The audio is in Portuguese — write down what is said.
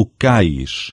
o cais.